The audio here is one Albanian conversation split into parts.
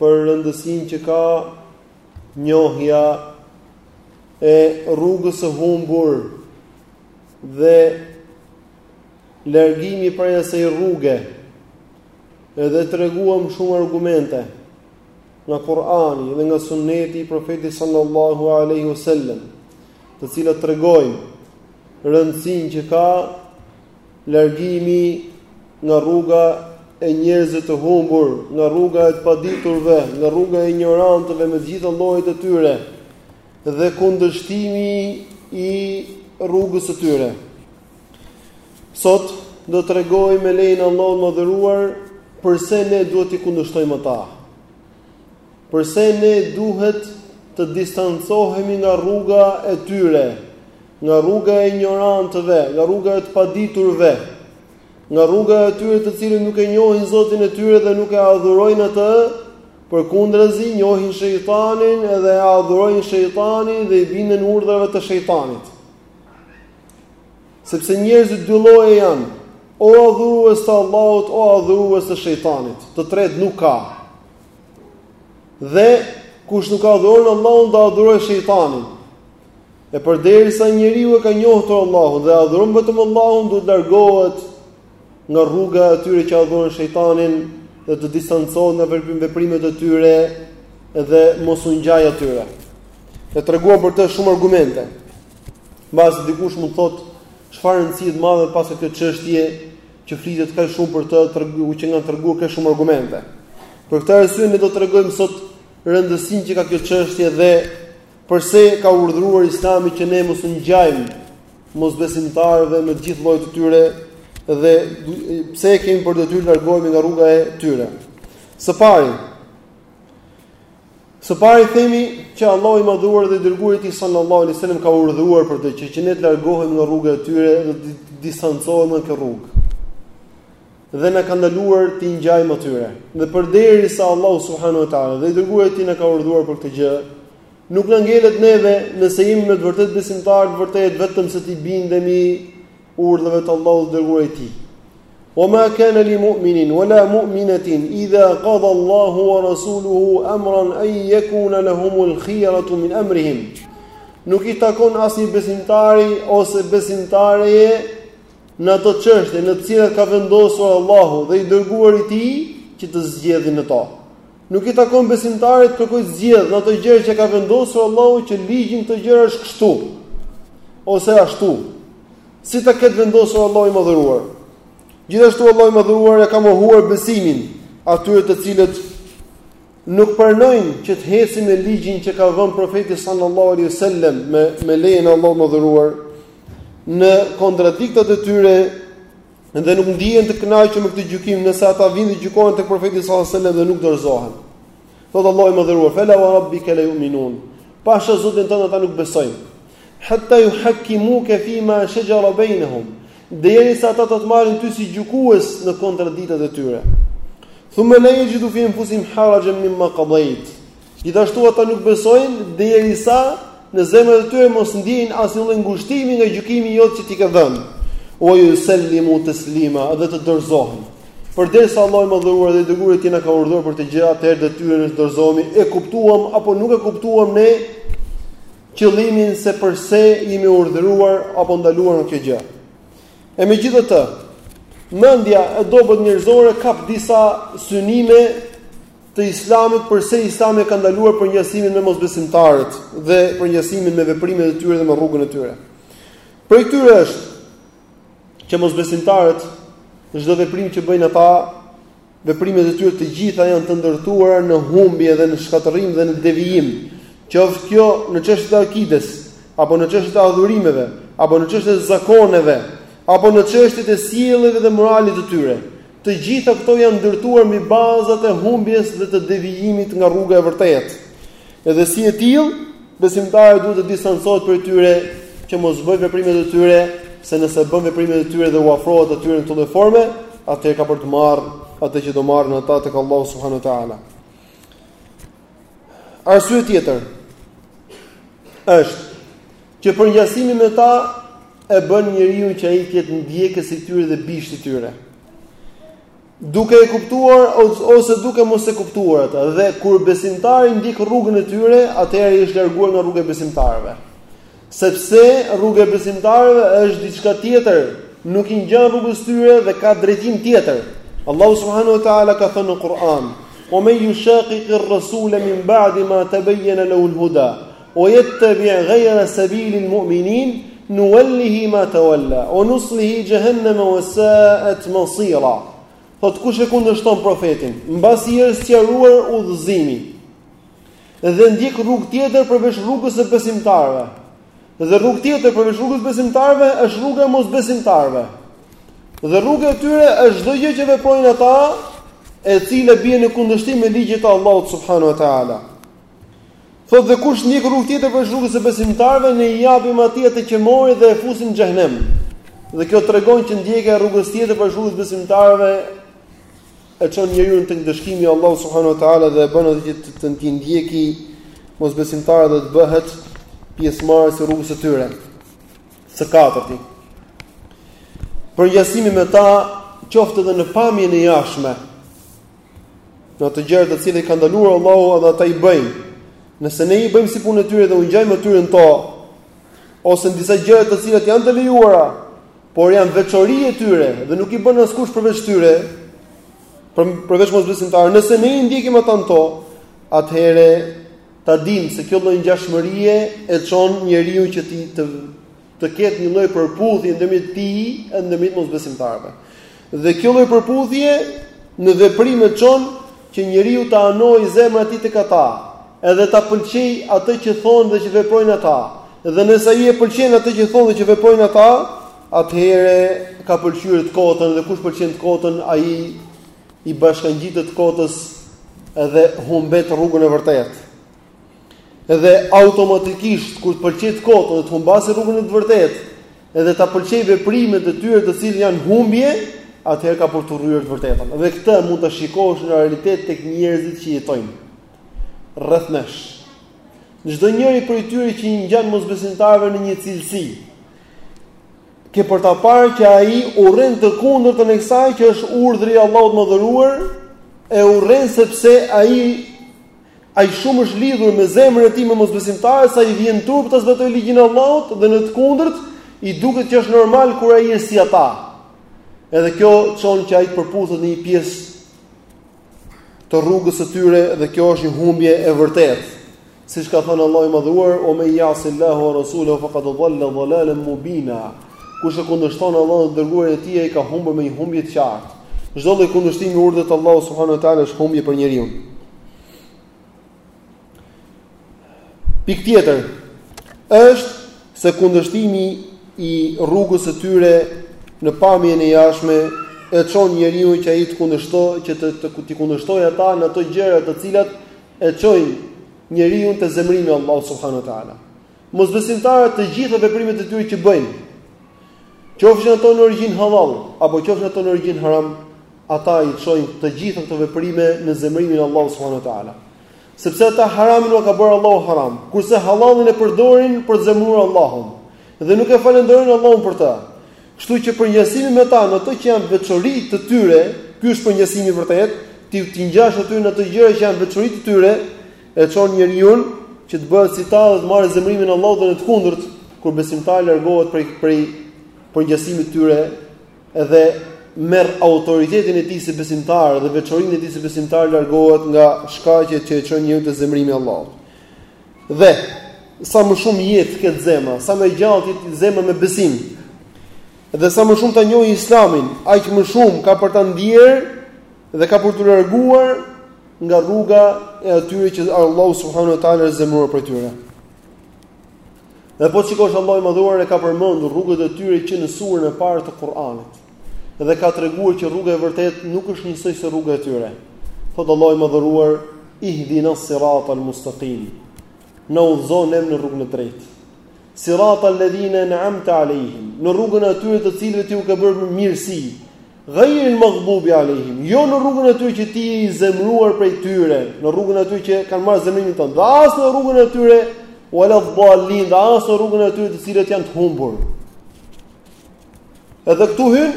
për rëndësinë që ka njohja e rrugës së humbur dhe largimi prej asaj rruge. Edhe treguam shumë argumente nga Kur'ani dhe nga Sunneti i Profetit sallallahu alaihi wasallam, të cilat tregojnë rëndësinë që ka Largimi nga rruga e njerëzve të humbur, nga rruga e të paditurve, nga rruga e injorantëve me të gjitha llojet e tyre dhe kundërshtimi i rrugës së tyre. Sot do të tregojmë me lejen e Allahut të madhëruar përse ne duhet t'i kundërshtojmë ata. Përse ne duhet të distancohemi nga rruga e tyre, nga rruga e injorantëve, nga rruga e të paditurve, nga rruga e atyre të cilët nuk e njohin Zotin e tyre dhe nuk e adhurojnë atë, përkundrazi njohin shejtanin dhe e adhurojnë shejtanin dhe i binden urdhrave të shejtanit. Sepse njerëzit dy lloje janë, o adhurues të Allahut, o adhurues të shejtanit. Të tretë nuk ka. Dhe kush nuk adhuron Allahun, do adhurojë shejtanin. E përderisa njeriu e ka njohur Allahun dhe adhuron vetëm Allahun, duhet të largohet nga rruga e atyre që adhurojnë shejtanin dhe të distancohet nga veprimet e tyre dhe mos u ngjajë atyre. E treguam për të shumë argumente. Mbase dikush mund të thotë çfarë rëndësie të madhe paska kjo çështje që flitet kaq shumë për të, tregu që janë treguar kaq shumë argumente. Për këtë arsye ne do të tregojmë sot rëndësinë që ka kjo çështje dhe Përse ka urdhëruar Islami që ne mos u ngjajmë mosbesimtarëve me të gjithë llojet e tyre dhe pse e kemi për detyrë të largohemi nga rruga e tyre? Së pari, Së pari themi që Allahu i madhëruar dhe i dërguari i tij sallallahu alaihi wasallam ka urdhëruar për të që, që ne të largohemi nga rruga e tyre dhe të distancohemi nga kjo rrugë. dhe na ka ndaluar t'i ngjajmë atyre. Dhe përderisa Allahu subhanahu wa taala dhe i dërguari i tij na ka urdhëruar për këtë gjë, nuk na ngelet neve nëse jemi me të vërtetë besimtarë të vërtetë vetëm se t'i bindemi urdhrave të Allahut dhe të dërguarit të tij. Wa ma kana li mu'minin wa la mu'minatin idha qada Allahu wa rasuluhu amran an yakuna lahum al-khiyaratu min amrihim. Nuk i takon asnjë besimtari ose besimtareje në ato çështje në të cilat ka vendosur Allahu dhe i dërguari i tij që të zgjedhin në to. Nuk i takon besimtarit të kërkojë zgjedh në ato gjëra që ka vendosur Allahu që ligji në këto gjëra është kështu ose ashtu. Si ta ketë vendosur Allahu i madhëruar. Gjithashtu Allahu i madhëruar e ka mohuar besimin atyre të cilët Nuk pranojnë që të hecin me ligjin që ka dhënë profeti sallallahu alaihi wasallam me me lejen e Allahut madhëruar në kontradiktat e tyre dhe nuk ndihen të kënaqur me këtë gjykim nëse ata vijnë dhe gjykohen tek profeti sallallahu alaihi wasallam dhe nuk dorëzohen. Thotë Allahu i madhëruar, "Fela wa rabbika la yu'minun." Pasha Zotin tonë ata nuk besojnë. Hatta yuhakkimuka fima shajara bainahum, derisa ata të të marrin ty si gjykues në kontradiktat e tyre. Thumma la yajidu fi anfusihim harajan mimma qadayt. Gjithashtu ata nuk besojnë derisa në zemrat e tyre mos ndjejnë asnjë lloj ngushtimi nga gjykimi i jot që ti ke dhënë. Wa yusallimu taslima dhe të dorëzohen. Përderisa Allahu i madhëruar dhe i dërguari i tij na ka urdhëruar për këtë gjë atëherë detyrë ne të dorëzohemi e kuptuam apo nuk e kuptuam ne qëllimin se përse jemi urdhëruar apo ndaluar nga kjo gjë. E megjithatë, mendja e dobët njerëzore kap disa synime të Islamit përse Islami e ka ndaluar përngjasimin me mosbesimtarët dhe përngjasimin me veprimet e tyre dhe me rrugën e tyre. Prej këtyre është që mosbesimtarët çdo veprim që bëjnë ata Veprimet e tyre të gjitha janë të ndërtuar në humbje dhe në shkatërrim dhe në devijim, qoftë kjo në çështje të akides, apo në çështje të adhurimeve, apo në çështje të zakoneve, apo në çështjet e sjelljeve dhe moralit të tyre. Të gjitha këto janë ndërtuar mbi bazat e humbjes dhe të devijimit nga rruga e vërtetë. Edhe si e tillë, besimtari duhet të distancohet prej tyre që mos bëjë veprimet e tyre, se nëse bën veprimet e tyre dhe u afrohet atyre në çdo lloj forme, atëherë ka për të marrë atë që do marrin ata tek Allahu subhanahu wa taala. Arsye tjetër është që përngjasimi me ta e bën njeriu që ai të jetë ndjekës i tyre dhe bisht i tyre. Duke e kuptuar ose duke mos e kuptuar atë, dhe kur besimtari ndjek rrugën e tyre, atëherë i është larguar nga rruga e besimtarëve. Sepse rruga e besimtarëve është diçka tjetër, nuk i ngjan rrugës tyre dhe ka drejtim tjetër. Allahu subhanahu wa taala ka thënë në Kur'an: "Wa man yushaqiqi ar-rasula min ba'di ma tabayyana lahu al-huda Wa yattabi' ghayra sabilil mu'minin, nuwallihi ma tawalla, wa nuslihi jahannama wa sa'at masira. Thotë kush e kundërshton profetin, mbasi i është sqaruar udhëzimi, dhe ndjek rrugë tjetër përveç rrugës së besimtarëve, dhe rrugë tjetër përveç rrugës besimtarëve është rruga e mosbesimtarëve, dhe rruga e tyre është çdo gjë që veprojnë ata, e cila bie në kundërshtim me ligjet e Allahut subhanahu wa taala. Thotë dhe kush ndjek rrugë tjetër përveç rrugës së besimtarëve ne i japim atij atë që mori dhe e fusim në xhehenem. Dhe kjo tregon që ndjekja e rrugës tjetër përveç rrugës besimtarëve e çon njeriun tek ndëshkimi i Allahut subhanahu wa taala dhe e bën atë që të, të, të ndjeki mosbesimtarët dhe të bëhet pjesëmarrës i rrugës së tyre. Së katërti. Përngjasimi me ta qoftë edhe në pamjen e jashtme. Në ato gjëra të cilat i ka ndaluar Allahu edhe ata i bëjnë. Nëse ne i bëjmë si punë e tyre dhe u ngjajmë atyre në to, ose në disa gjëra të cilat janë të lejuara, por janë veçori e tyre dhe nuk i bën askush përveç tyre, përveç mosbesimtarëve, nëse ne i ndjekim ata në to, atëherë ta dimë se kjo lloj ngjashmërie e çon njeriun që të, të të ketë një lloj përputhje ndërmjet tij e ndërmjet mosbesimtarëve. Dhe kjo lloj përputhje në veprim e çon që njeriu t'i anojë zemra e tij tek ata, edhe ta pëlqejë atë që thonë dhe që veprojnë ata. Dhe nëse ai e pëlqen atë që thonë dhe që veprojnë ata, atëherë ka pëlqyer të kotën dhe kush pëlqen të kotën, ai i bashkangjitet të kotës edhe humbet rrugën e vërtetë. Dhe automatikisht kur të pëlqejë të kotën dhe të humbasë rrugën e vërtetë, edhe ta pëlqejë veprimet e tyre të cilat janë humbje, atëherë ka për të urryer të vërtetën. Dhe këtë mund ta shikosh në realitet tek njerëzit që jetojnë rreth nesh. Çdo njeri prej tyre që i ngjan mosbesimtarëve në një cilësi, ke për ta parë që ai urren të kundërtën e kësaj që është urdhri i Allahut të Madhëruar, e urren sepse ai Ai shumë është lidhur me zemrën e tij me mosbesimtarët sa i vjen turp të zbatojë ligjin e Allahut dhe në të kundërt i duket që është normal kur ai është si ata. Edhe kjo çon që ai të përputhet në një pjesë të rrugës së tyre dhe kjo është një humbje e vërtetë. Siç ka thënë Allahu i Madhëruar, "Wa man ya'sillaha wa rasulahu faqad dhalla dhalalan mubina." Kush e kundërshton Allahun dhe të dërguarin e tij, ai ka humbur me një humbje të qartë. Çdo lloj kundërshtimi i urdhrit të Allahut subhanahu wa taala është humbje për njeriun. Pikë tjetër është se kundërshtimi i rrugës së tyre në pamjen e jashtme e çon njeriun që ai të kundërshtojë, që të të, të kundërshtojë ata në ato gjëra të cilat e çojnë njeriun te zemrimi i Allahut subhanuhu teala. Mosbesimtarët të gjitha veprimet e tyre që bëjnë, qofshin ato në origjinë halal apo qofshin ato në origjinë haram, ata i çojnë të gjitha këto veprime në zemërimin e Allahut subhanuhu teala. Sepse ata haramin nuk e ka bërë Allahu haram, kurse halallin e përdorin për të zemëruar Allahun dhe nuk e falënderojnë Allahun për të. Kështu që përngjasimi me ta në ato që janë veçori të tyre, ky është përngjasimi i vërtetë, ti t'i ngjash atyre në ato gjëra që janë veçori të tyre, E çon njeriun që të bëhet si ta dhe të marrë zemërimin e Allahut dhe në të kundërt, kur besimtari largohet prej prej përngjasimit të tyre dhe merr autoritetin e tij si besimtar dhe veçorinë e tij si besimtar largohet nga shkaqet që e çon njeriun te zemrimi i Allahut. Dhe sa më shumë jetë ketë zemra, sa më e gjallë të jetë zemra me besim. Dhe sa më shumë ta njohë Islamin, aq më shumë ka për ta ndier Dhe ka për t'u larguar nga rruga e atyre që Allahu subhanahu wa taala është zemëruar prej tyre. Dhe po shikosh Allahu i madhëruar e ka përmendur rrugët e tyre që në surën e parë të Kur'anit. Dhe ka treguar që rruga e vërtetë nuk është njësoj se rruga e tyre. Thotë Allahu i madhëruar ihdina siratal mustaqim. Na udhëzo ne në rrugën e drejtë. Siratal ladhina an'amta alehim. Në rrugën e atyre të cilëve ti u ke bërë mirësi. Ghayri al-maghdubi alehim, jo në rrugën e atyre që ti je i zemëruar prej tyre, në rrugën e atyre që kanë marrë zemrimin tonë, dhe as në rrugën e atyre wala dhallin, dhe as në rrugën e atyre të cilët janë të humbur. Edhe këtu hyn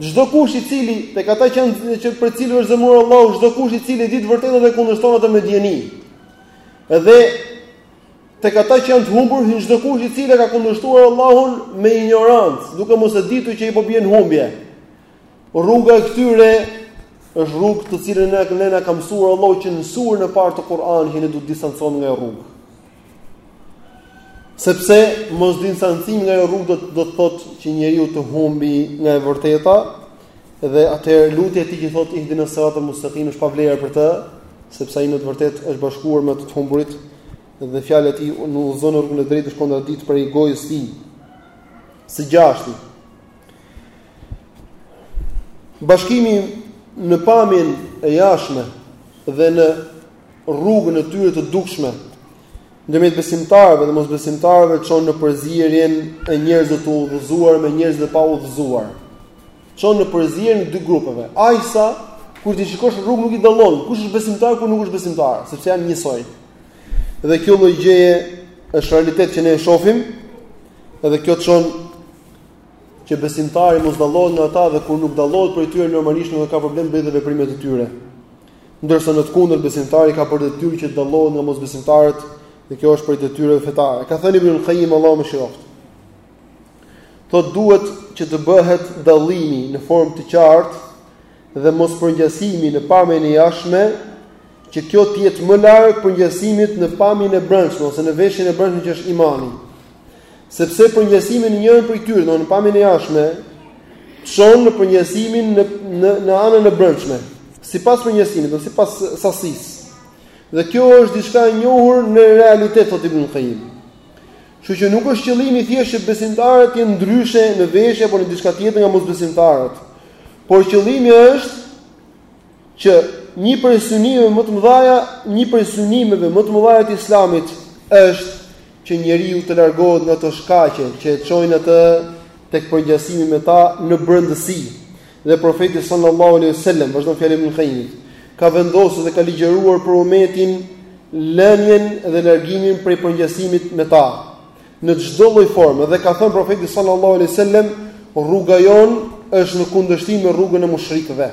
çdo kush i cili tek ata që janë që për cilëve është zemëruar Allahu, çdo kush i cili e di të vërtetën dhe kundërshton atë me dijeni. Edhe Tek ata që janë të humbur hyn çdo kush i cili e ka kundërshtuar Allahun me injorancë, duke mos e ditur që ai po bie në humbje. Rruga e këtyre është rrugë të cilën ne ne na ka mësuar Allahu që në surën e parë të Kur'anit që ne duhet të distancohemi nga ajo rrugë. Sepse mos distancimi nga ajo rrugë do të do të thotë që njeriu të humbi nga e vërteta, Dhe atëherë lutja e tij që thotë ihdina siratal mustaqim është pa vlerë për të, sepse ai në të vërtetë është bashkuar me të humburit dhe fjalët e tij na udhëzo në rrugën e drejtë është kontradikt prej gojës së tij. Së gjashti. Bashkimi në pamjen e jashtme dhe në rrugën e tyre të dukshme ndërmjet besimtarëve dhe mosbesimtarëve çon në përzierjen e njerëzve të udhëzuar me njerëzit e paudhëzuar. çon në përzierjen e dy grupeve. Aq sa kur ti shikosh rrugës nuk i dallon kush është besimtar kush nuk është besimtar, sepse janë njësoj. Dhe kjo lloj gjëje është realitet që ne e shohim. Edhe kjo çon që besimtari mos dallohet nga ata dhe kur nuk dallohet prej tyre normalisht nuk ka problem bën dhe veprimet e tyre. Ndërsa në të kundër besimtari ka për detyrë që të dallohet nga mosbesimtarët dhe kjo është prej detyrave fetare. Ka thënë Ibn Qayyim Allahu e mëshiroftë. Thotë duhet që të bëhet dallimi në formë të qartë dhe mos përngjasimi në pamjen e jashtme, që kjo të jetë më larg përngjasimit në pamjen e brendshme ose në veshjen e brendshme që është imani. Sepse përngjasimi në njërën prej tyre, domthonë në pamjen e jashtme, çon në përngjasimin në në në anën e brendshme, sipas përngjasimit, do sipas sasisë. Dhe kjo është diçka e njohur në realitet thotë Ibn Qayyim. Kështu që nuk është qëllimi thjesht që besimtarët të jenë ndryshe në veshje apo në diçka tjetër nga mosbesimtarët. Por qëllimi është që një prej synimeve më të mëdha, një prej synimeve më të mëdha të Islamit është që njeriu të largohet nga ato shkaqe që e çojnë atë tek përngjasimi me ta në brendësi. Dhe profeti sallallahu alaihi wasallam vazhdon fjala e Ibn Qayyimit, ka vendosur dhe ka ligjëruar për umetin lënien dhe largimin prej përngjasimit me ta në çdo lloj forme dhe ka thënë profeti sallallahu alaihi wasallam rruga jonë është në kundërshtim me rrugën e mushrikëve.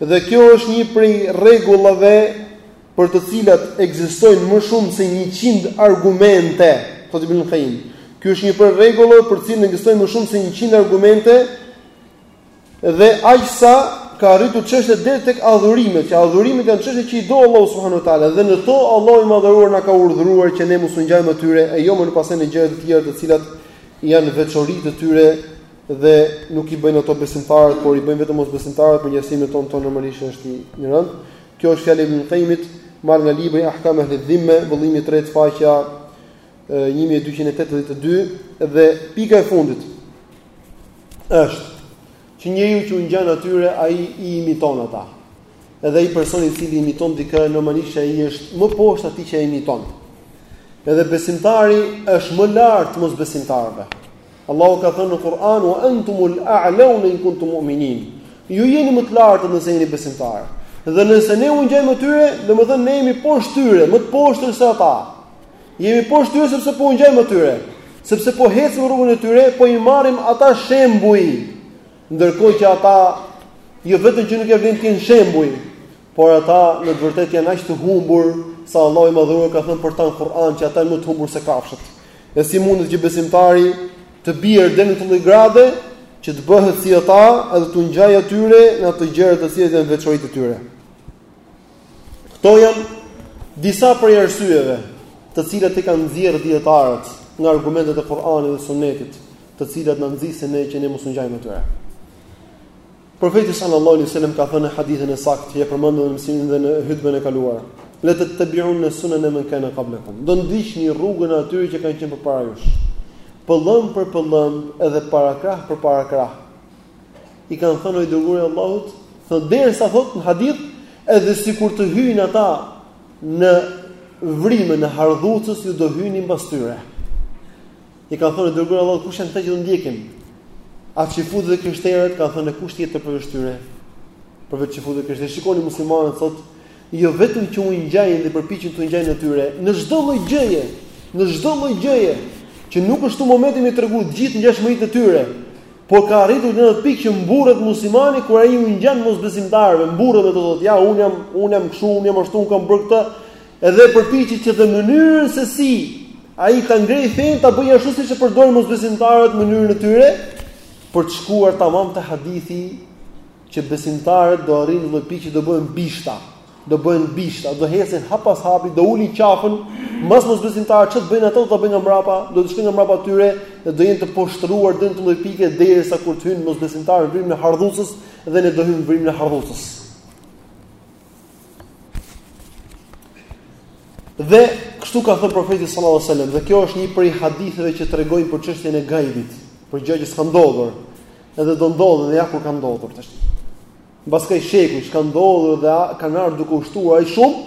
Dhe kjo është një prej rregullave për të cilat ekzistojnë më shumë se 100 argumente, thotë Ibn Qayyim. Kjo është një prej rregullave për të cilat ekzistojnë më shumë se 100 argumente Dhe aq sa ka arritur çështja deri tek adhurimet, që adhurimet janë çështje që i do Allahu subhanahu wa taala dhe në to Allahu i madhëruar na ka urdhëruar që ne mos u ngjajmë atyre e jo më në pastaj gjëra të tjera të cilat janë veçori të tyre dhe nuk i bëjnë ato besimtarët, por i bëjnë vetëm mosbesimtarët përngjasimi në to në to normalisht është i rëndë. Kjo është fjalë e Ibn Qayyimit, marrë nga libri Ahkam ahl al-Dhimma, vëllimi i tretë faqja 1282 dhe pika e fundit është që njeriu që u ngjan atyre ai i imiton ata. Edhe ai person i cili imiton dikë normalisht ai është më poshtë atij që e imiton. Edhe besimtari është më lart mosbesimtarëve. Allahu ka thënë në Kur'an wa antumul a'laun in kuntum mu'minin. Ju jeni më të lartët nëse jeni besimtarë. Dhe nëse ne u ngjajmë atyre, domethënë ne jemi poshtë tyre, më të poshtër se ata. Jemi poshtë tyre sepse po u ngjajmë atyre, sepse po ecim rrugën e tyre, po i marrim ata shembuj. Ndërkohë që ata jo vetëm që nuk e vlen të jenë shembuj, por ata në të vërtetë janë aq të humbur sa Allahu i Madhëruar ka thënë për ta në Kur'an që ata janë më të humbur se kafshët. E si mundet që besimtari të bjerë deri në atë lloj grade që të bëhet si ata edhe t'u ngjajë atyre në ato gjëra të cilat janë veçoritë e tyre. Këto janë disa prej arsyeve të cilat i kanë nxjerrë dijetarët nga argumentet e Kur'anit dhe Sunetit, të cilat na nxisin ne që të mos u ngjajmë atyre. Profeti sallallahu alaihi wasallam ka thënë në hadithin e saktë që e përmendëm edhe në hutbën e kaluar, "Le tettebiunne sunene men kane kablekum." Do ndiqni rrugën e atyre që kanë qenë përpara jush. Pëllëmbë për pëllëmbë edhe parakrah për parakrah. i kanë thënë o i dërguari i Allahut, thotë derisa thotë në hadith, edhe sikur të hyjnë ata në vrimën e hardhucës ju do hyni mbas tyre. I kanë thënë o i dërguari i Allahut kush janë këta që do ndjekim? A çifut dhe krishterët ka thënë kush tjetër përveç tyre? Përveç çifut dhe krishterët shikoni muslimanët sot jo vetëm që u ngjajnë dhe përpiqen t'u ngjajnë atyre në çdo lloj gjëje, në çdo lloj gjëje që nuk është këtu momenti me treguar gjithë ngjashmëritë e tyre. Por ka arritur në atë pikë që mburret muslimani kur ai u ngjan mosbesimtarëve, mburret dhe thotë, "Ja, un jam, un jam kështu, un jam ashtu, un kam bërë këtë." Edhe përpiqet që dhe mënyrën se si ai ta ngrejë fenë, ta bëjë ashtu siç e përdorin mosbesimtarët mënyrën e tyre për të shkuar tamam te hadithi që besimtarët do arrijnë në pikë që do bëhen bishta. do bëhen bishta, do ecin hap pas hapi, do ulin qafën, mbas mosbesimtarëve ç'të bëjnë ata, do bëjnë nga mbrapa, do të shkojnë nga mbrapa tyre dhe do jenë të poshtëruar deri në atë lloj pike derisa kur të hyjnë mosbesimtarët në vrimën e hardhucës dhe ne do hyjmë në vrimën e hardhucës. Dhe kështu ka thënë profeti sallallahu alajhi wasallam, dhe kjo është një prej haditheve që tregojnë për çështjen e gajbit, për gjë që s'ka ndodhur, edhe do ndodhë dhe ja kur ka ndodhur tash. Mbas kaq shekujsh që ka ndodhur dhe ka ardhur duke u shtuar aq shumë,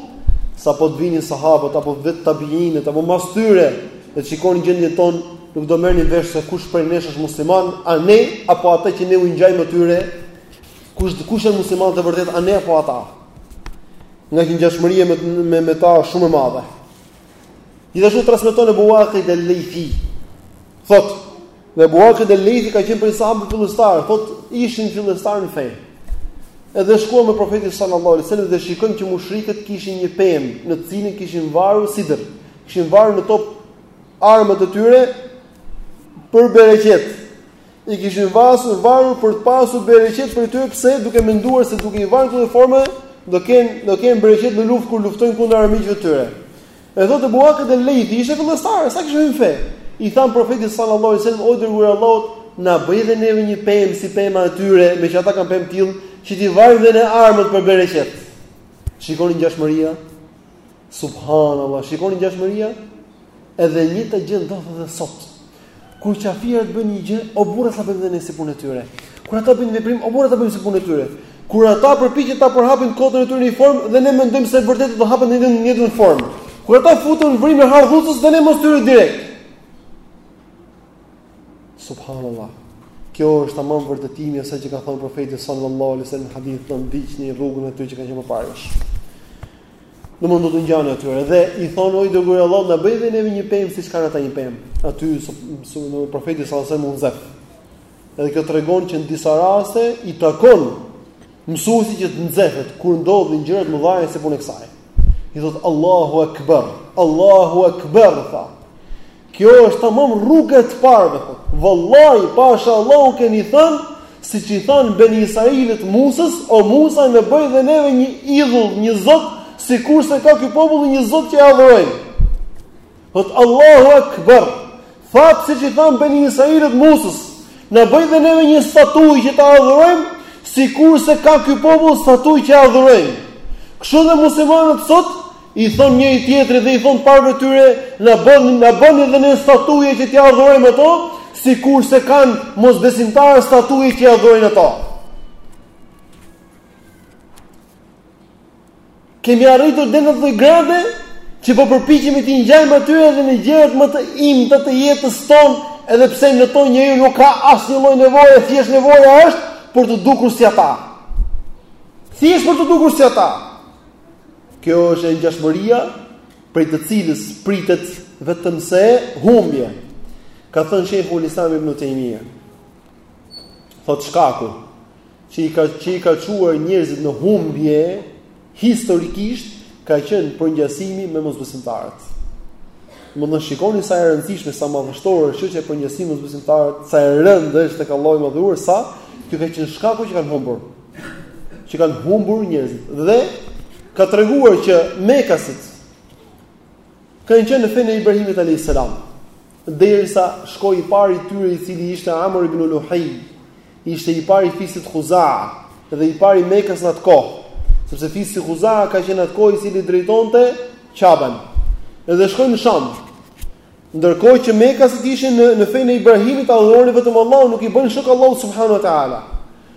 sa po të vinin sahabët apo vetë tabiinët apo mas tyre, dhe të shikonin gjendjen tonë, nuk do merrnin vesh se kush prej nesh është musliman, a ne apo ata që ne u ngjajmë me tyre, kush kush janë muslimanët e vërtetë, a ne apo ata. Ngaqë ngjashmëria me me, me ta shumë e madhe. Gjithashtu transmeton Ebu Uakid el-Lejthi. Thot, dhe Ebu Uakid el-Lejthi ka qenë prej sahabëve fillestar, thot, ishim fillestar në fe. Edhe shkuam me profetin sallallahu alaihi wasallam dhe shikojmë që mushrikët kishin një pemë në të cilën kishin varur sidër. Kishin varur në të pra armët e tyre për bereqet. I kishin vasur, varur për të pasur bereqet prej tyre, pse duke menduar se duke i varur në këtë formë do kenë do kenë bereqet në luftë kur luftojnë kundër armiqve të tyre. E thotë Ebu Uakid el Lejthi ishim fillestarë, sa kishim hyrë në fe. I thanë profetit sallallahu alaihi wasallam, o i dërguar i Allahut, na bëj dhe neve një pemë si pema e tyre, meqë ata kanë pemë të tillë, që t'i varim dhe ne armët për bereqet. Shikoni ngjashmërinë. Subhanallah, shikoni ngjashmërinë? Edhe e njëjta gjë ndodh edhe sot. Kur qafirët bëjnë një gjë, o burra ta bëjmë ne si puna e tyre. Kur ata bëjnë veprim, o burra ta bëjmë si puna e tyre. Kur ata përpiqen ta përhapin fenë e tyre në një formë dhe ne mendojmë se vërtet do hapet në të njëjtën formë. Kur ata futen në vrimën e hardhucës dhe ne mbas tyre direkt. Subhanallah. Kjo është tamam vërtetimi i asaj që ka thënë profeti sallallahu alaihi wasallam në hadith do ndiqni rrugën e atyre që kanë qenë më parë. Do mundohen t'u ngjajnë atyre dhe i thonë o i dërguar i Allahut na bëj dhe neve një pemë siç kanë ata një pemë. Aty profeti sallallahu alajhi wasallam u nxef. Edhe kjo tregon që në disa raste i takon mësuesit që të nxefet kur ndodhin gjëra të mëdha si puna e kësaj. I thotë Allahu akbar, Allahu akbar tha. Kjo është tamam rruga e të parëve. Vallahi, pasha Allahu keni thënë, siç i thanë Beni Israilët Musës, o Musa na bëj dhe neve një idhull, një zot, sikurse ka ky popull një zot që e adhurojnë. Thotë Allahu Akbar. Thatë siç i thanë Beni Israilët Musës, na bëj dhe neve një statujë që ta adhurojmë, sikurse ka ky popull statujë që e adhurojnë. Kështu dhe muslimanët sot I thonë njëri tjetrit dhe i thonë parëve të tyre, na bëni na bëni dhe ne statuja që t'i adhurojmë ato, sikurse kanë mosbesimtarët statuja që i adhurojnë ato. Kemi arritur deri në atë gradë që po përpiqemi t'i ngjajmë atyre edhe në gjërat më të imta të jetës tonë, edhe pse në to njeriu nuk ka asnjë lloj nevoje, thjesht nevoja është për të dukur si ata. Thjesht për të dukur si ata. Kjo është ngjashmëria prej të cilës pritet vetëm se humbje. Ka thënë shejhul Islam ibn Tejmije. Thotë shkaku që i ka që i ka çuar njerëzit në humbje historikisht ka qenë përngjasimi me mosbesimtarët. Domethënë shikoni sa e rëndësishme, sa madhështore çështja e përngjasimit me mosbesimtarët, sa e rëndë është tek Allahu i madhëruar, sa kjo ka qenë shkaku që kanë humbur. që kanë humbur njerëzit dhe ka treguar që mekasit kanë qenë në fenë e Ibrahimit alayhis salam derisa shkoi i pari i tyre i cili ishte Amr ibn Luhaj ishte i pari i fisit Khuzaa dhe i pari i Mekës në atë kohë sepse fisi Khuzaa ka qenë atë kohë i cili drejtonte Qaben edhe shkoi në Sham Ndërkohë që mekasit ishin në fenë e Ibrahimit adhuronin vetëm Allahun, nuk i bënin shok Allahut subhanahu wa taala.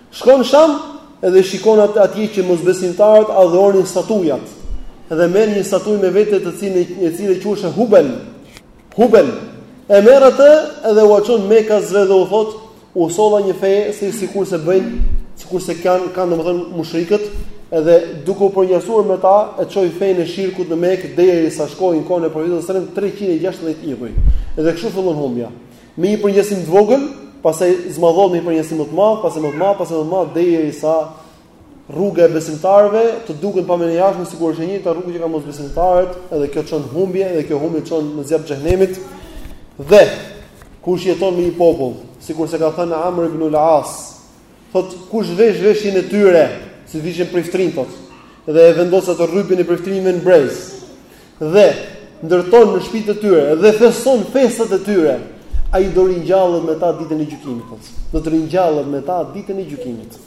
Shkon Sham dhe shikon atje që mosbesimtarët adhuronin statujat. Dhe merr një statujë me vete të cilën e cila quhej Hubal. Hubal. E merr atë dhe ua çon mekasve dhe u thotë, u solla një fe si sikurse bëjnë sikurse kanë kanë domethënë mushrikët edhe duke u përngjasuar me ta e çoi fenë e shirkut në Mekë derisa shkoi në kohën e Profetit sallallahu alajhi wasallam 360 idhuj. Edhe kështu fillon humbja. Me një përngjasim të vogël, pastaj zmadhohet me një përngjasim më të madh, pastaj më të madh, pastaj më të madh derisa Rruga e besimtarëve të duket në pamjen e jashtme sikur është e njëjta rrugë që kanë mosbesimtarët, edhe kjo çon në humbje, edhe kjo humbje çon në zjarr të xhehenemit. Dhe kush jeton me një popull, sikurse ka thënë Amr ibn al-As, thotë kush vesh veshjen e tyre, si vishen priftërinjtë thotë, dhe e vendos atë rrypin e priftërinjve në brez. Dhe ndërton në shtëpitë e tyre dhe feston festat e tyre, ai do ringjallet me ta ditën e gjykimit thotë. Do të ringjallet me ta ditën e gjykimit.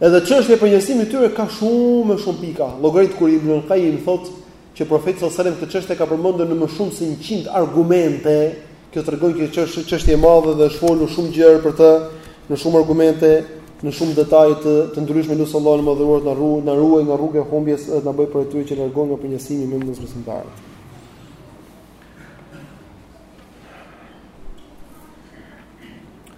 Edhe çështja e përngjasimit të tyre ka shumë e shumë pika. Llogarit kur Ibn al-Qayyim thotë që profeti sallallahu alajhi wasallam këtë çështje e ka përmendur në më shumë se 100 argumente, kjo tregon që çështja është çështje e madhe dhe është folur shumë gjerë për të, në shumë argumente, në shumë detaje të të ndryshme. Lusim Allahun e Madhëruar të na ruajë nga rruga e humbjes dhe na bëjë prej atyre që largohen nga përngjasimi me mosbesimtarët.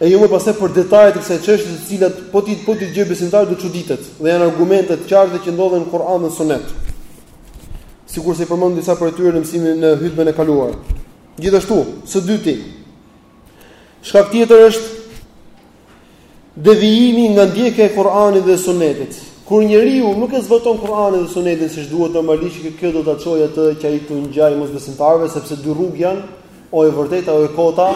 E jo më pastaj për detajet e kësaj çështje të cilat po t'i po t'i dëgjojë besimtari do çuditet dhe janë argumente të qarta që ndodhen në Kur'an dhe Sunet. Sikurse i përmenda disa prej tyre në mësimin në hutbën e kaluar. Gjithashtu, së dyti, shkak tjetër është devijimi nga ndjekja e Kur'anit dhe Sunetit. Kur njeriu nuk e zbaton Kur'anin dhe Sunetin siç duhet normalisht, kjo do ta çojë atë që ai t'u ngjajë mosbesimtarëve sepse dy rrugë janë O e vërteta o e kota,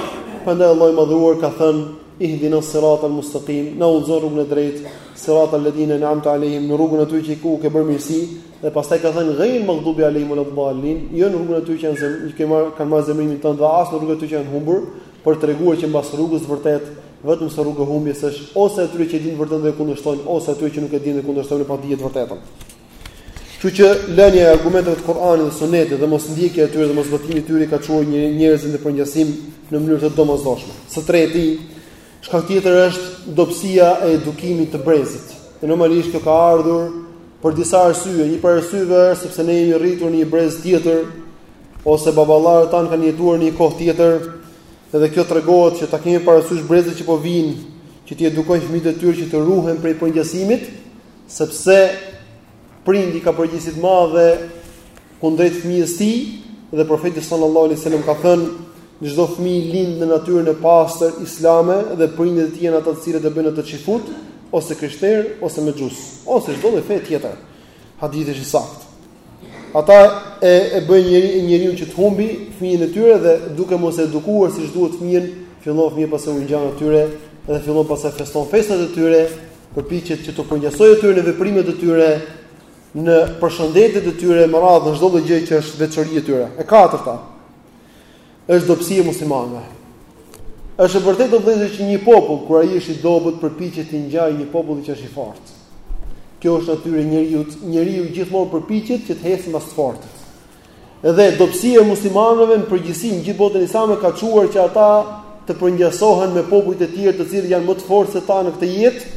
prandaj Allahu i Madhëruar ka thënë Ihdina siratal mustaqim, na udhëzo në rrugën e drejtë, siratal ladina an'amta alehim, në rrugën e atyre që u ke bërë mirësi, dhe pastaj ka thënë ghayril maghdubi alehim wal dallin, jo në rrugën e atyre që janë zemër, që marr kanë marrë zemërimin tënd dhe as në rrugën e atyre që janë humbur, për të treguar që mbas rrugës së vërtetë vetëm se rruga e humbjes është ose atyre që e dinë të vërtetën dhe kundërshtojnë ose atyre që nuk e dinë dhe kundërshtojnë pa dije të vërtetën. Kështu që lënia e argumenteve të Kur'anit dhe Sunetit dhe mosndjekja e tyre dhe moszbatimi i tyre i ka çuar njerëzit në përngjasim në mënyrë të domosdoshme. Së treti, shkak tjetër është dobësia e edukimit të brezit. Dhe normalisht kjo ka ardhur për disa arsye. Një prej arsyeve është sepse ne jemi rritur në një brez tjetër ose baballarët tanë kanë jetuar në një kohë tjetër. Edhe kjo tregohet që ta kemi parasysh brezat që po vijnë, që t'i edukojnë fëmijët e tyre që të ruhen prej përngjasimit. Sepse prindi ka përgjegjësi të madhe kundrejt fëmijës tij dhe profeti sallallahu alaihi wasallam ka thënë çdo fëmijë lind në natyrën e pastër islame dhe prindit e tij janë ata të cilët e bëjnë atë çifut ose krishterë ose mexhus ose çdo lloj fe tjetër. Hadithi është i saktë. Ata e e bëjnë njeri njeriun që të humbi fëmijën e tyre dhe duke mos e edukuar siç duhet fëmijën, fillon fëmija pastaj u ngjan atyre dhe fillon pastaj feston festat e tyre, përpiqet që t'u përngjasojë atyre në veprimet e tyre, në përshëndetjet e tyre me radhë në çdo lloj gjëje që është veçori e tyre. E katërta. Është dobësia e muslimanëve. Është e vërtetë o vëllezër që një popull kur ai është i dobët përpiqet t'i ngjajë një populli që është i fortë. Kjo është natyrë e njeriut, njeriu gjithmonë përpiqet që të ecë mbas të fortit. Dhe dobësia e muslimanëve në përgjithësi në gjithë botën islame ka çuar që ata të përngjasohen me popujt e tjerë të cilët janë më të fortë se ta në këtë jetë.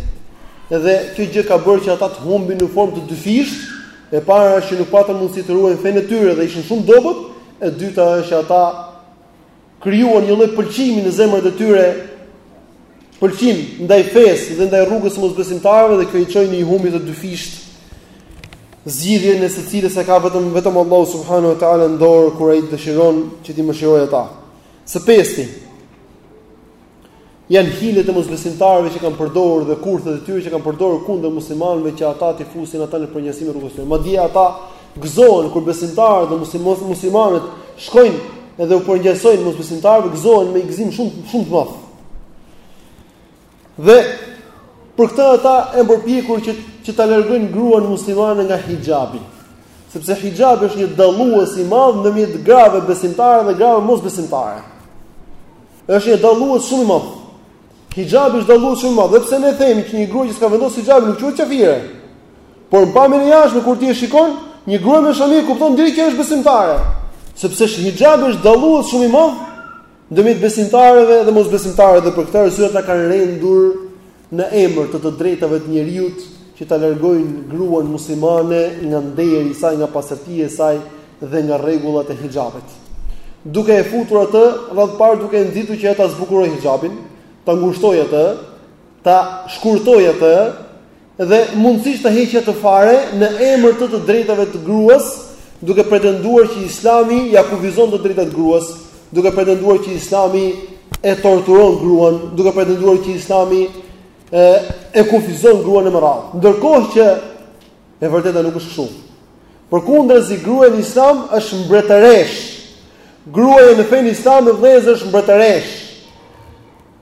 Dhe kjo gjë ka bërë që ata të humbin në formë të dyfishtë, e para është që nuk patën mundësi të ruajnë fenë e tyre dhe ishin shumë dobët, E dyta është që ata krijuan një lloj pëlqimi në zemrat e tyre, pëlqim ndaj fesë dhe ndaj rrugës së mosbesimtarëve dhe kjo i çoi në një humbje të dyfishtë. Zgjidhjen e së cilës e ka vetëm vetëm Allahu subhanahu wa taala në dorë kur ai dëshiron që t'i mëshirojë ata. Së pesti. Janë hilet e mosbesimtarëve që kanë përdorur dhe kurthet e tyre që kanë përdorur kundër muslimanëve që ata t'i fusin ata në përngjasim e rrugës së tyre. Madje ata gëzohen kur besimtarët dhe muslimanët shkojnë edhe u përngjasojnë mosbesimtarëve, gëzohen me gëzim shumë shumë të madh. Dhe për këtë ata janë përpjekur që që ta largojnë gruan muslimane nga hixhabi. Sepse hixhabi është një dallues i madh ndërmjet grave besimtare dhe grave mosbesimtare. Është një dallues shumë i madh. Hixhabi është dallues shumë i madh, dhe pse ne themi që një grua që s'ka vendosur hixhabin nuk quhet qafire. Por në pamjen e jashtme kur ti e shikon, një grua me shami kupton direkt që është besimtare, sepse hixhabi është dallues shumë i madh ndërmjet besimtarëve dhe mosbesimtarëve dhe për këtë arsye ata kanë rendur në emër të të drejtave të njeriut që ta largojnë gruan muslimane nga nderi i saj, nga pastërtia e saj dhe nga rregullat e hixhabit. Duke e futur atë radhë parë duke e nxitur që ajo ta zbukurojë hixhabin, ta ngushtojë atë, ta shkurtojë atë dhe mundësisht ta heqë atë fare në emër të të drejtave të gruas, duke pretenduar që Islami ia kufizon të drejtat gruas, duke pretenduar që Islami e torturon gruan, duke pretenduar që Islami e e kufizon gruan e me radhë. Ndërkohë që e vërteta nuk është kështu. Përkundrazi gruaja në Islam është mbretëresh. Gruaja në fenë Islam vëllezër është mbretëresh.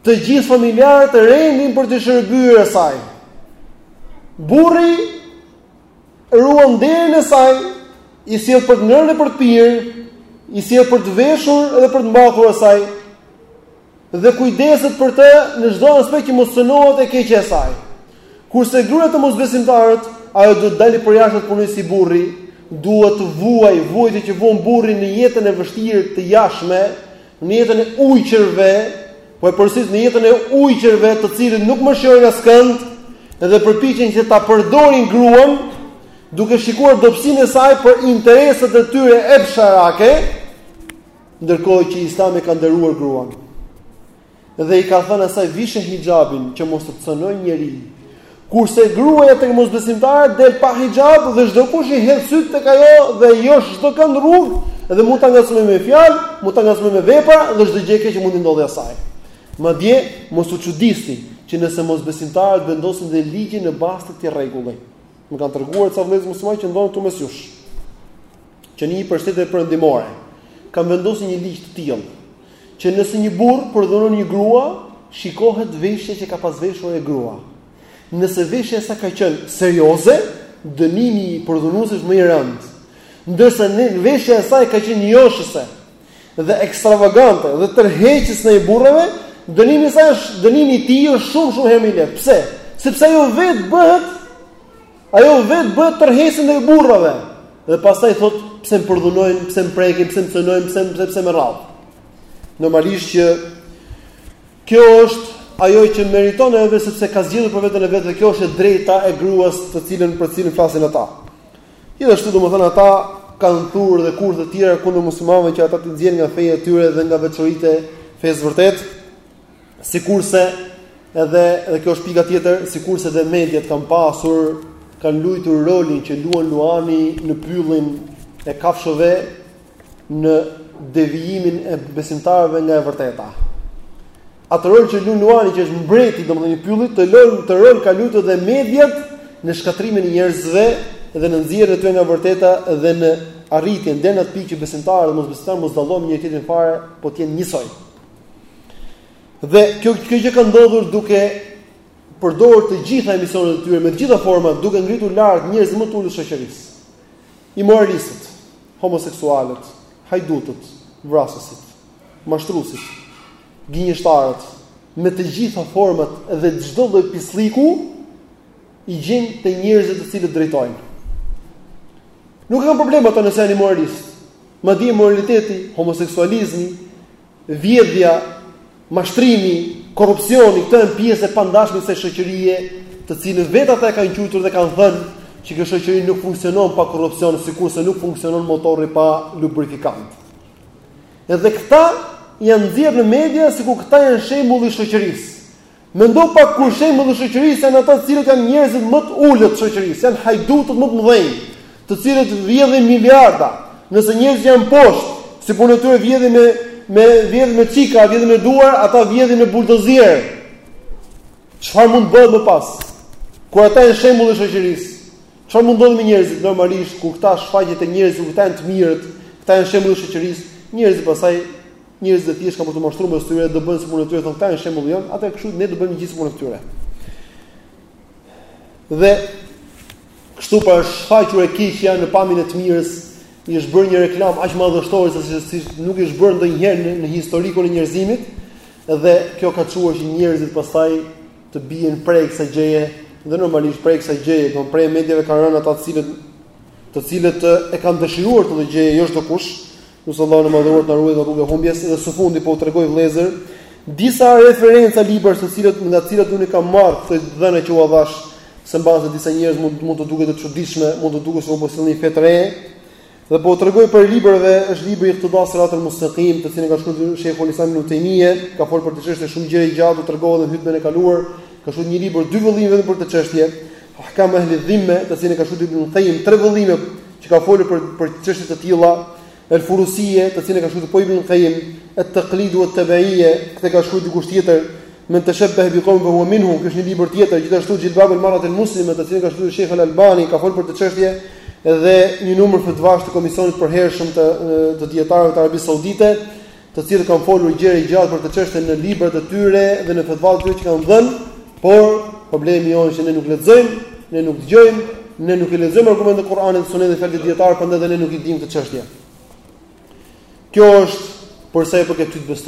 Të gjithë familjarët rendin për t'i shërbyer asaj. Burri ruan nderin e saj, i sjell për të ngrënë dhe për të pirë, i sjell për të veshur dhe për të mbathur asaj dhe kujdeset për të në çdo aspekt që mos cënohet e keqja e saj. Kurse gruaja te mosbesimtarët, ajo duhet të dalë përjashta të punojë si burri, duhet të vuaj, vuajtjet që vuan burri në jetën e vështirë të jashtme, në jetën e ujqërve, Po e përsëris në jetën e ujqërve, të cilët nuk mëshirojnë askënd dhe përpiqen që ta përdorin gruan duke shikuar dobësinë e saj për interesat e tyre epsharake, ndërkohë që Islami e ka nderuar gruan. Dhe i ka thënë asaj vishe hixhabin që mos të cënojë njeri. Kurse gruaja tek mosbesimtarët del pa hixhab dhe çdo kush i hedh sytë tek ajo dhe josh çdokënd në rrugë dhe mund ta ngacmojë me fjalë, mund ta ngacmojë me vepra dhe çdo gjë e keqe mund t'i ndodhi asaj. Madje mos u çudisni që edhe mosbesimtarët vendosin dhe ligjin në bazë të këtij rregulli. Më kanë treguar ca vëllezër muslimanë që ndodhen këtu mes jush. që në një prej shteteve perëndimore kanë vendosur një ligj të tillë, që nëse një burrë përdhunon një grua, shikohet veshja që ka pas veshur ajo grua. Nëse veshja e saj ka qenë serioze, dënimi i përdhunuesit është më i rëndë. Ndërsa nëse veshja e saj ka qenë një joshëse dhe ekstravagante dhe tërheqëse ndaj burrave, dënimi i saj është dënimi i tij është shumë shumë herë më i lehtë. Pse? Sepse ajo vetë bëhet Ajo vetë bëhet tërheqëse ndaj burrave dhe pastaj thot pse më përdhunojnë, pse më prekin, pse më cënojnë, pse më pse me radhë. Normalisht që kjo është ajo që meriton ajo vetë sepse ka zgjedhur për veten e vet dhe kjo është e drejta e gruas të cilën për të cilën flasin ata. Gjithashtu domethënë ata kanë thur dhe kurthe të tjera kundër muslimanëve që ata t'i nxjerrin nga feja e tyre dhe nga veçoritë e fesë së vërtetë. Sikurse edhe edhe kjo është pika tjetër, sikurse edhe mediat kanë pasur kanë luajtur rolin që luan luani në pyllin e kafshëve në devijimin e besimtarëve nga e vërteta. Atë rol që luan luani që është mbreti domethënë i pyllit, të njëjtin rol ka luajtur dhe mediat në shkatërrimin e njerëzve dhe në nxjerrjen e tyre nga e vërteta dhe në arritjen deri në atë pikë që besimtarët dhe mosbesimtarët mos dallojnë njëri-tjetrin fare, po të jenë njësoj. Dhe kjo kjo që ka ndodhur duke përdorur të gjitha emisionet e tyre me të gjitha format, duke ngritur lart njerëzit më të ulët të shoqërisë. Imoralistët, homoseksualët, hajdutët, vrasësit, mashtruesit, gënjeshtarët me të gjitha format dhe çdo lloj pislliku i gjen te njerëzit të cilët drejtojnë. Nuk e kanë problem ata nëse janë imoralistë, Madje imoraliteti, homoseksualizmi, vjedhja, mashtrimi, korrupsioni, këto janë pjesë e pandashme e kësaj shoqërie, të cilën vetë ata e kanë quajtur dhe kanë thënë që kjo shoqëri nuk funksionon pa korrupsion, sikurse nuk funksionon motori pa lubrifikant. Dhe këta janë nxjerrë në media sikur këta janë shembulli i shoqërisë. Mendo pak kur shembulli i shoqërisë janë ata të cilët janë njerëzit më të ulët të shoqërisë, janë hajdutët më të mëdhenj, të cilët vjedhin miliarda. Nëse njerëzit që janë poshtë, si puna e tyre vjedhin me me vjedhin me cika, vjedhin me duar, ata vjedhin me buldozier. Çfarë mund të bëhet më pas? Kur ata janë shembulli i shoqërisë, çfarë mund të ndodhë me njerëzit normalisht kur këta shfaqen te njerëzit, kur këta janë të mirët, këta janë shembulli i shoqërisë, njerëzit pastaj njerëzit e thjeshtë kanë për t'u mashtruar me tyre, do bëjnë si puna e tyre thonë këta janë shembulli jonë, atëherë dhe ne do bëjmë gjithë si puna e tyre. Dhe kështu pra shfaqur e keqja në pamjen e të mirës, i është bërë një reklamë aq madhështore se si, si nuk i është bërë ndonjëherë në, në historikun e njerëzimit dhe kjo ka çuar që njerëzit pastaj të bien prej kësaj gjëje dhe normalisht prej kësaj gjëje, do prej mediave kanë rënë ata të cilët të cilët e kanë dëshiruar këtë gjë, jo çdokush, Lus Allahun e madhëruar të na ruajë nga rruga e humbjes dhe së fundi po u tregoj vëllezër disa referenca libra të cilët nga të cilët unë kam marrë këto të dhëna që ua dhash se mbase disa njerëz mund mund të duket e çuditshme, mund të duket se u solli një fe të re. Dhe po u tregoj prej librave, është libri Iqtida Siratul Mustaqim, të cilin e ka shkruar Sheikhul Islam Ibn Taymije, ka folur për këtë çështje shumë gjerë e gjatë, u tregova në hutben e kaluar, ka shkruar një libër dy vëllime vetëm për këtë çështje. Ahkam ehli dhimme, të cilin e ka shkruar Ibn Qayyim, tre vëllime që ka folur për për çështje të tilla, El Furusie, të cilin e ka shkruar po Ibn Qayyim, Et Taqlid wa Tabi'iyya, këtë ka shkruar dikush tjetër, Men tashabbah bi qawmin fa huwa minhum, ky është një libër tjetër, gjithashtu Jilbab al Marat al Muslima, të cilin e ka shkruar Sheikh Al Albani, ka folur për këtë çështje dhe një numër fetvash të komisionit të përhershëm të të dijetarëve të Arabisë Saudite të cilët kanë folur gjerë e gjatë për këtë çështje në librat e tyre dhe në fetvatë e tyre që kanë dhënë, por problemi jonë është që ne nuk lexojmë, ne nuk dëgjojmë, ne nuk i lexojmë argumentet e Kuranit, Sunetit dhe fjalët e dijetarëve, prandaj dhe ne nuk i dimë këto çështje. Kjo është për sa i përket çit beston.